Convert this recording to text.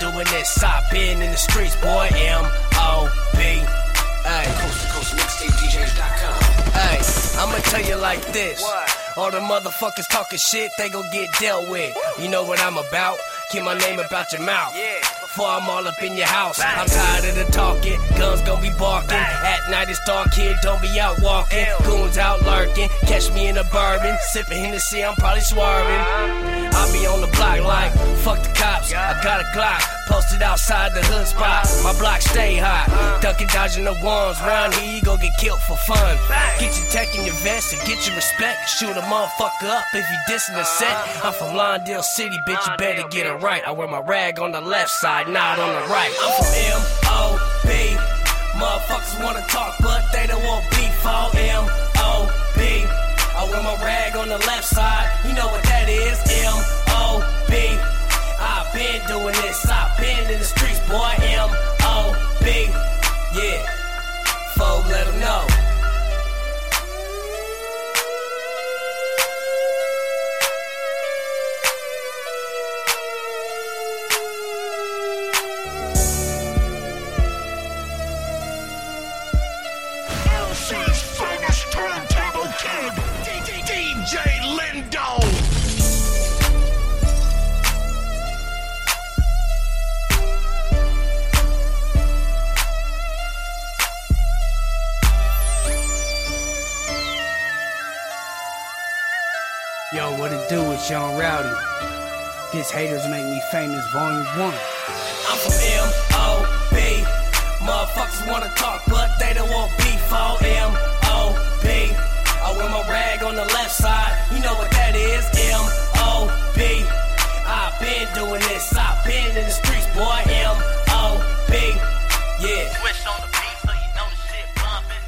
doing this. I've been in the streets, boy. M O B. Hey. Coast to coast mixtapedjs.com. Hey, I'ma tell you like this. What? All the motherfuckers talking shit, they gon' get dealt with. You know what I'm about? Keep my name about your mouth. Yeah. Before I'm all up in your house. I'm tired of the talking, guns gon' be barking. At night it's dark, kid, don't be out walking. Goons out lurking, catch me in a bourbon. Sipping Hennessy, I'm probably swerving. I'll be on the block like, fuck the cops. I got a Glock, posted outside the hood spot. My block stay hot, ducking, dodging the ones. Round here, you gon' get killed for fun. Get your tech in your vest and get your respect. Shoot a motherfucker up if you dissing the set. I'm from Lawndale City, bitch, you better get it right. I wear my rag on the left side, not on the right. I'm from M.O.B. Motherfuckers wanna talk, but they don't want beef. All. On the left side, you know what that is. M.O.B. Yo, what it do? It's Yung Rowdy. This haters make me famous, volume one. I'm from M.O.B. Motherfuckers wanna talk, but they don't want beef. All M.O.B. I wear my rag on the left side, you know what that is. M.O.B. I've been doing this,